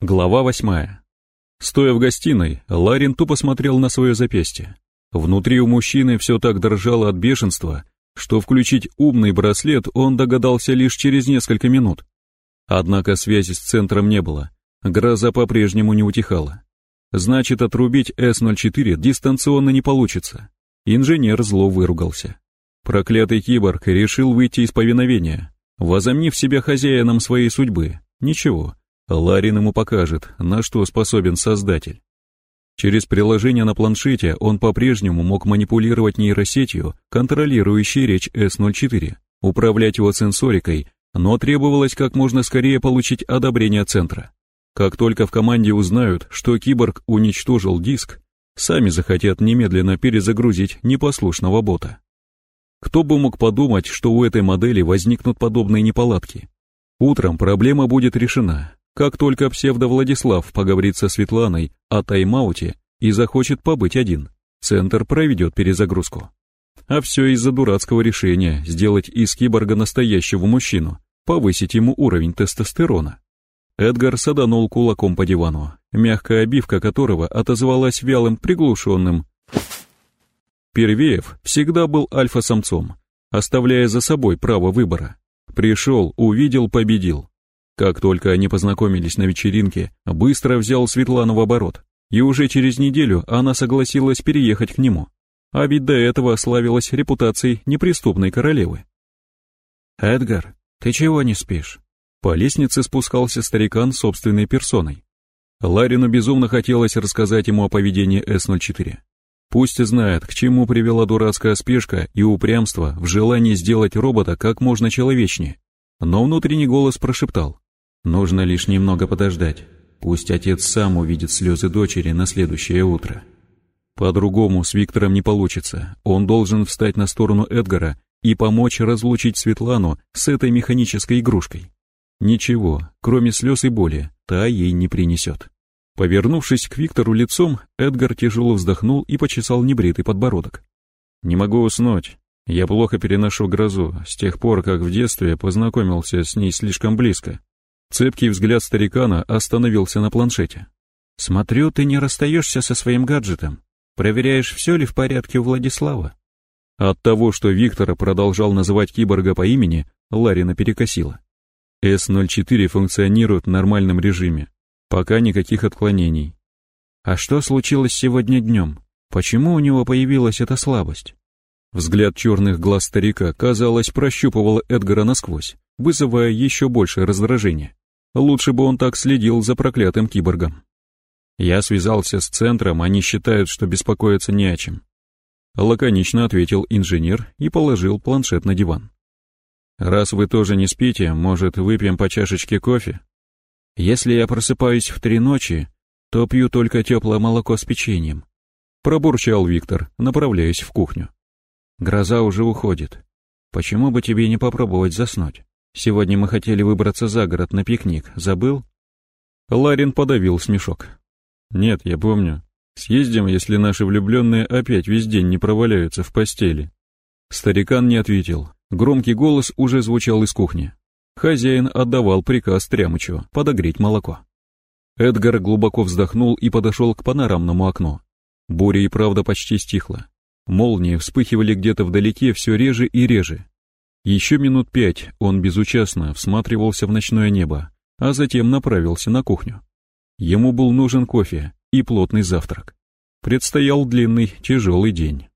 Глава восьмая. Стоя в гостиной, Ларин тупо смотрел на свое запястье. Внутри у мужчины все так дрожало от бешенства, что включить умный браслет он догадался лишь через несколько минут. Однако связи с центром не было, гроза по-прежнему не утихала. Значит, отрубить С-04 дистанционно не получится. Инженер зло выругался. Проклятый киборг решил выйти из повиновения, возомнив себя хозяином своей судьбы. Ничего, Ларин ему покажет, на что способен Создатель. Через приложение на планшете он по-прежнему мог манипулировать нейросетью, контролирующей речь С-04, управлять его сенсорикой, но требовалось как можно скорее получить одобрение центра. Как только в команде узнают, что киборг уничтожил диск, сами захотят немедленно перезагрузить непослушного бота. Кто бы мог подумать, что у этой модели возникнут подобные неполадки? Утром проблема будет решена, как только псевдо-Владислав поговорит со Светланой о тайм-ауте и захочет побыть один, центр проведет перезагрузку. А все из-за дурацкого решения сделать из киборга настоящего мужчину, повысить ему уровень тестостерона. Эдгар саданул кулаком по дивану, мягкая обивка которого отозвалась вялым приглушенным. Первеев всегда был альфа-самцом, оставляя за собой право выбора. Пришел, увидел, победил. Как только они познакомились на вечеринке, быстро взял Светлану в оборот, и уже через неделю она согласилась переехать к нему. А ведь до этого славилась репутацией неприступной королевы. «Эдгар, ты чего не спишь?» По лестнице спускался старикан собственной персоной. Ларину безумно хотелось рассказать ему о поведении С-04. Пусть знает, к чему привела дурацкая спешка и упрямство в желании сделать робота как можно человечнее. Но внутренний голос прошептал. Нужно лишь немного подождать. Пусть отец сам увидит слезы дочери на следующее утро. По-другому с Виктором не получится. Он должен встать на сторону Эдгара и помочь разлучить Светлану с этой механической игрушкой. Ничего, кроме слез и боли, та ей не принесет. Повернувшись к Виктору лицом, Эдгар тяжело вздохнул и почесал небритый подбородок. «Не могу уснуть. Я плохо переношу грозу, с тех пор, как в детстве познакомился с ней слишком близко. Цепкий взгляд старикана остановился на планшете. «Смотрю, ты не расстаешься со своим гаджетом. Проверяешь, все ли в порядке у Владислава?» От того, что Виктора продолжал называть киборга по имени, Ларина перекосила. С-04 функционирует в нормальном режиме. Пока никаких отклонений. А что случилось сегодня днем? Почему у него появилась эта слабость? Взгляд черных глаз старика, казалось, прощупывал Эдгара насквозь, вызывая еще большее раздражение. Лучше бы он так следил за проклятым киборгом. Я связался с центром, они считают, что беспокоиться не о чем. Лаконично ответил инженер и положил планшет на диван. Раз вы тоже не спите, может, выпьем по чашечке кофе? Если я просыпаюсь в три ночи, то пью только теплое молоко с печеньем. Пробурчал Виктор, направляясь в кухню. Гроза уже уходит. Почему бы тебе не попробовать заснуть? Сегодня мы хотели выбраться за город на пикник, забыл?» Ларин подавил смешок. «Нет, я помню. Съездим, если наши влюбленные опять весь день не проваляются в постели». Старикан не ответил. Громкий голос уже звучал из кухни. Хозяин отдавал приказ Трямычу подогреть молоко. Эдгар глубоко вздохнул и подошел к панорамному окну. Буря и правда почти стихла. Молнии вспыхивали где-то вдалеке все реже и реже, еще минут пять он безучастно всматривался в ночное небо, а затем направился на кухню. Ему был нужен кофе и плотный завтрак. Предстоял длинный, тяжелый день.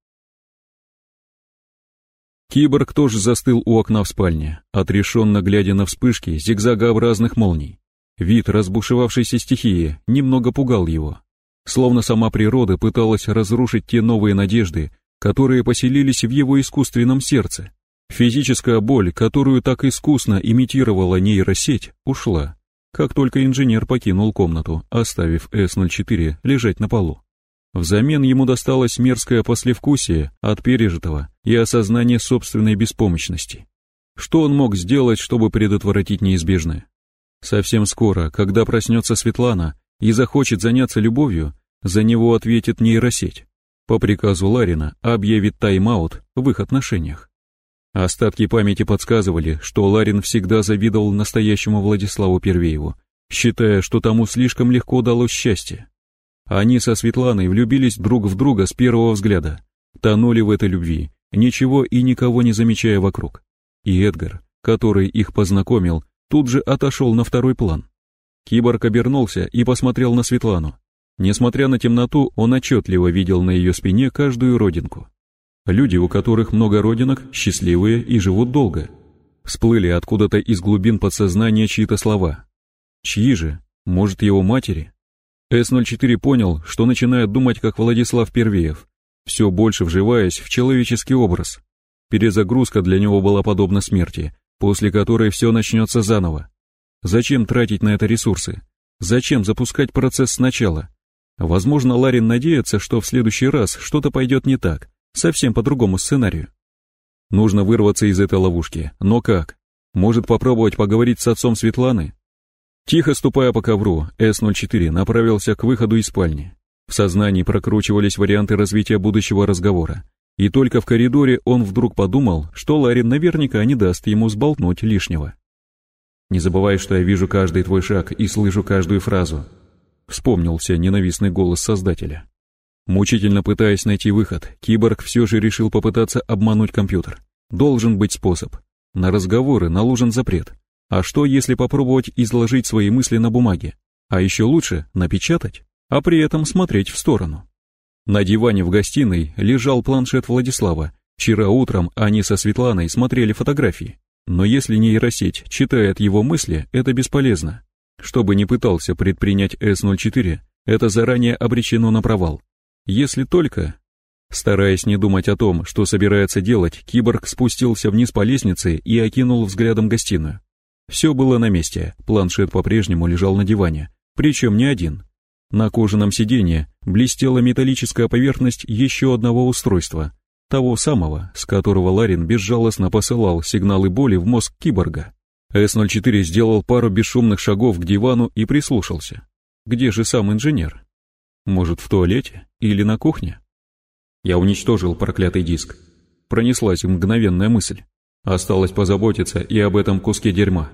Киборг тоже застыл у окна в спальне, отрешенно глядя на вспышки зигзагообразных молний. Вид разбушевавшейся стихии немного пугал его. Словно сама природа пыталась разрушить те новые надежды, которые поселились в его искусственном сердце. Физическая боль, которую так искусно имитировала нейросеть, ушла, как только инженер покинул комнату, оставив С-04 лежать на полу. Взамен ему досталось мерзкое послевкусие от пережитого и осознание собственной беспомощности. Что он мог сделать, чтобы предотвратить неизбежное? Совсем скоро, когда проснется Светлана и захочет заняться любовью, за него ответит нейросеть. По приказу Ларина объявит тайм-аут в их отношениях. Остатки памяти подсказывали, что Ларин всегда завидовал настоящему Владиславу Первееву, считая, что тому слишком легко далось счастье. Они со Светланой влюбились друг в друга с первого взгляда, тонули в этой любви, ничего и никого не замечая вокруг. И Эдгар, который их познакомил, тут же отошел на второй план. Киборг обернулся и посмотрел на Светлану. Несмотря на темноту, он отчетливо видел на ее спине каждую родинку. Люди, у которых много родинок, счастливые и живут долго. Всплыли откуда-то из глубин подсознания чьи-то слова. Чьи же? Может, его матери? С-04 понял, что начинает думать как Владислав Первеев, все больше вживаясь в человеческий образ. Перезагрузка для него была подобна смерти, после которой все начнется заново. Зачем тратить на это ресурсы? Зачем запускать процесс сначала? Возможно, Ларин надеется, что в следующий раз что-то пойдет не так, совсем по другому сценарию. Нужно вырваться из этой ловушки, но как? Может попробовать поговорить с отцом Светланы? Тихо ступая по ковру, С-04 направился к выходу из спальни. В сознании прокручивались варианты развития будущего разговора. И только в коридоре он вдруг подумал, что Ларин наверняка не даст ему сболтнуть лишнего. «Не забывай, что я вижу каждый твой шаг и слышу каждую фразу», вспомнился ненавистный голос Создателя. Мучительно пытаясь найти выход, киборг все же решил попытаться обмануть компьютер. Должен быть способ. На разговоры наложен запрет. А что, если попробовать изложить свои мысли на бумаге? А еще лучше напечатать, а при этом смотреть в сторону. На диване в гостиной лежал планшет Владислава. Вчера утром они со Светланой смотрели фотографии. Но если нейросеть читает его мысли, это бесполезно. Что бы ни пытался предпринять С-04, это заранее обречено на провал. Если только... Стараясь не думать о том, что собирается делать, киборг спустился вниз по лестнице и окинул взглядом гостиную. Все было на месте, планшет по-прежнему лежал на диване, причем не один. На кожаном сиденье блестела металлическая поверхность еще одного устройства, того самого, с которого Ларин безжалостно посылал сигналы боли в мозг киборга. С-04 сделал пару бесшумных шагов к дивану и прислушался. Где же сам инженер? Может, в туалете или на кухне? Я уничтожил проклятый диск. Пронеслась мгновенная мысль. Осталось позаботиться и об этом куске дерьма.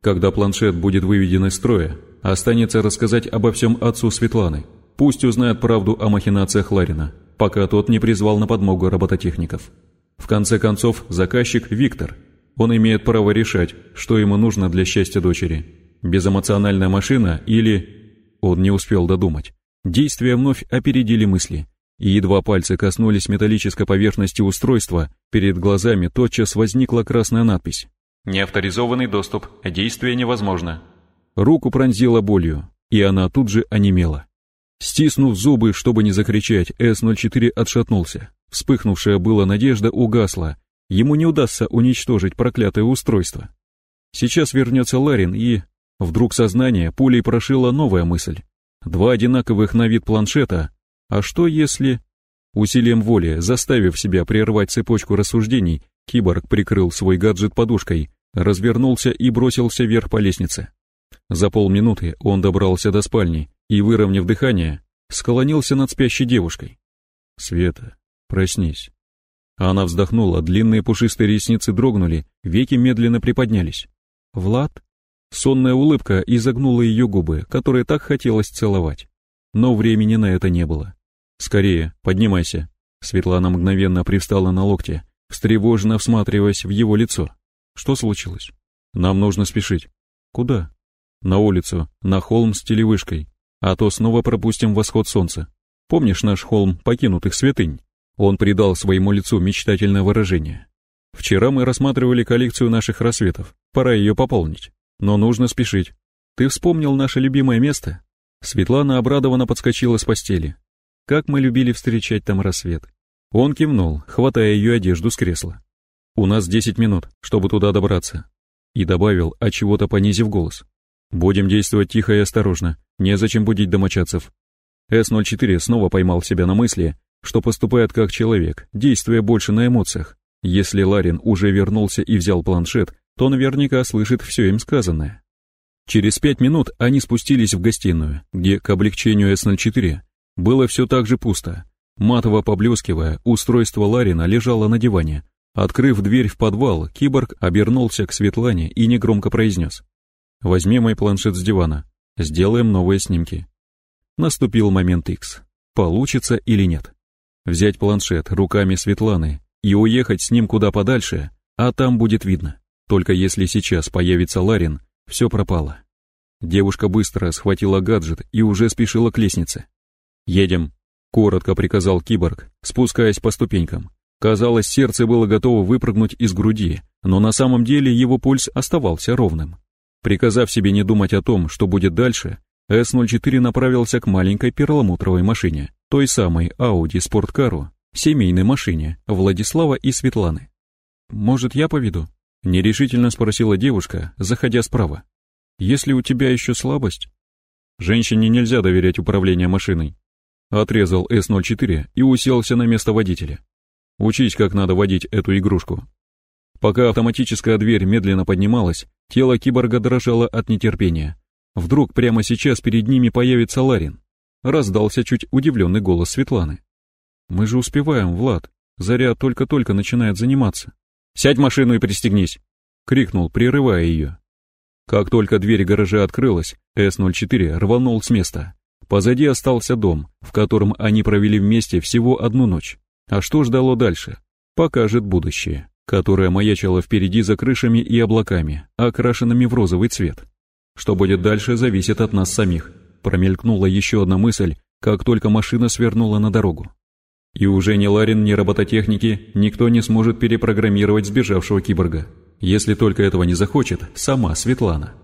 Когда планшет будет выведен из строя, останется рассказать обо всем отцу Светланы. Пусть узнает правду о махинациях Ларина, пока тот не призвал на подмогу робототехников. В конце концов, заказчик Виктор – он имеет право решать, что ему нужно для счастья дочери. Безэмоциональная машина или... Он не успел додумать. Действия вновь опередили мысли. И едва пальцы коснулись металлической поверхности устройства, перед глазами тотчас возникла красная надпись. «Неавторизованный доступ. Действие невозможно». Руку пронзила болью, и она тут же онемела. Стиснув зубы, чтобы не закричать, С-04 отшатнулся. Вспыхнувшая была надежда угасла, Ему не удастся уничтожить проклятое устройство. Сейчас вернется Ларин и... Вдруг сознание пулей прошила новая мысль. Два одинаковых на вид планшета. А что если... Усилием воли, заставив себя прервать цепочку рассуждений, киборг прикрыл свой гаджет подушкой, развернулся и бросился вверх по лестнице. За полминуты он добрался до спальни и, выровняв дыхание, склонился над спящей девушкой. «Света, проснись». Она вздохнула, длинные пушистые ресницы дрогнули, веки медленно приподнялись. «Влад?» Сонная улыбка изогнула ее губы, которые так хотелось целовать. Но времени на это не было. «Скорее, поднимайся». Светлана мгновенно привстала на локте, встревоженно всматриваясь в его лицо. «Что случилось?» «Нам нужно спешить». «Куда?» «На улицу, на холм с телевышкой, а то снова пропустим восход солнца. Помнишь наш холм покинутых святынь?» Он придал своему лицу мечтательное выражение. «Вчера мы рассматривали коллекцию наших рассветов. Пора ее пополнить. Но нужно спешить. Ты вспомнил наше любимое место?» Светлана обрадованно подскочила с постели. «Как мы любили встречать там рассвет!» Он кивнул, хватая ее одежду с кресла. «У нас десять минут, чтобы туда добраться». И добавил, от чего-то понизив голос. «Будем действовать тихо и осторожно, незачем будить домочадцев». С-04 снова поймал себя на мысли, что поступает как человек, действуя больше на эмоциях. Если Ларин уже вернулся и взял планшет, то наверняка слышит все им сказанное. Через пять минут они спустились в гостиную, где, к облегчению С-04, было все так же пусто. Матово поблескивая, устройство Ларина лежало на диване. Открыв дверь в подвал, киборг обернулся к Светлане и негромко произнес. «Возьми мой планшет с дивана. Сделаем новые снимки. Наступил момент X. Получится или нет? Взять планшет руками Светланы и уехать с ним куда подальше, а там будет видно. Только если сейчас появится Ларин, все пропало. Девушка быстро схватила гаджет и уже спешила к лестнице. «Едем», — коротко приказал киборг, спускаясь по ступенькам. Казалось, сердце было готово выпрыгнуть из груди, но на самом деле его пульс оставался ровным. Приказав себе не думать о том, что будет дальше, С-04 направился к маленькой перламутровой машине, той самой Audi спорткару, семейной машине Владислава и Светланы. «Может, я поведу?» — нерешительно спросила девушка, заходя справа. «Если у тебя еще слабость...» «Женщине нельзя доверять управление машиной», — отрезал С-04 и уселся на место водителя. Учись, как надо водить эту игрушку. Пока автоматическая дверь медленно поднималась, тело киборга дрожало от нетерпения. Вдруг прямо сейчас перед ними появится Ларин. Раздался чуть удивленный голос Светланы. «Мы же успеваем, Влад. Заря только-только начинает заниматься». «Сядь в машину и пристегнись!» — крикнул, прерывая ее. Как только дверь гаража открылась, С-04 рванул с места. Позади остался дом, в котором они провели вместе всего одну ночь. А что ждало дальше? Покажет будущее, которое маячило впереди за крышами и облаками, окрашенными в розовый цвет. Что будет дальше, зависит от нас самих. Промелькнула еще одна мысль, как только машина свернула на дорогу. И уже ни Ларин, ни робототехники никто не сможет перепрограммировать сбежавшего киборга. Если только этого не захочет сама Светлана.